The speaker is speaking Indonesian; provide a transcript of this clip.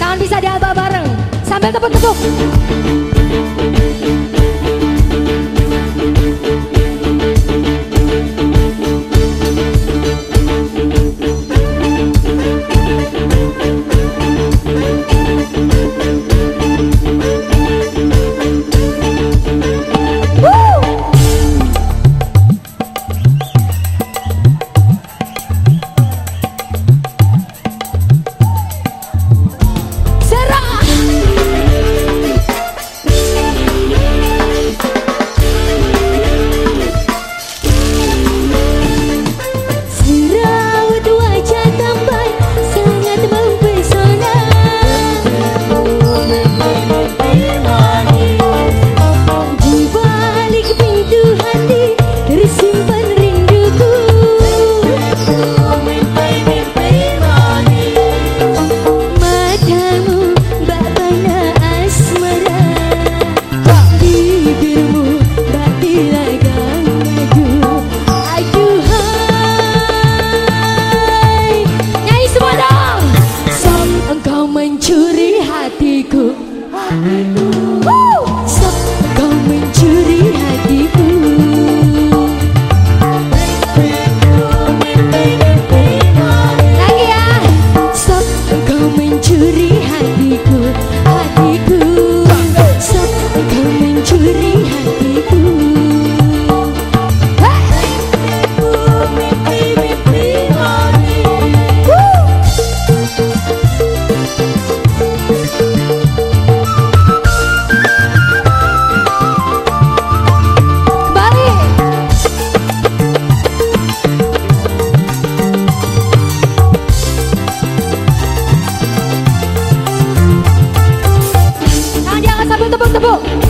Tangan bisa diaba bareng sambil tepuk-tepuk. Mm-hmm. possible.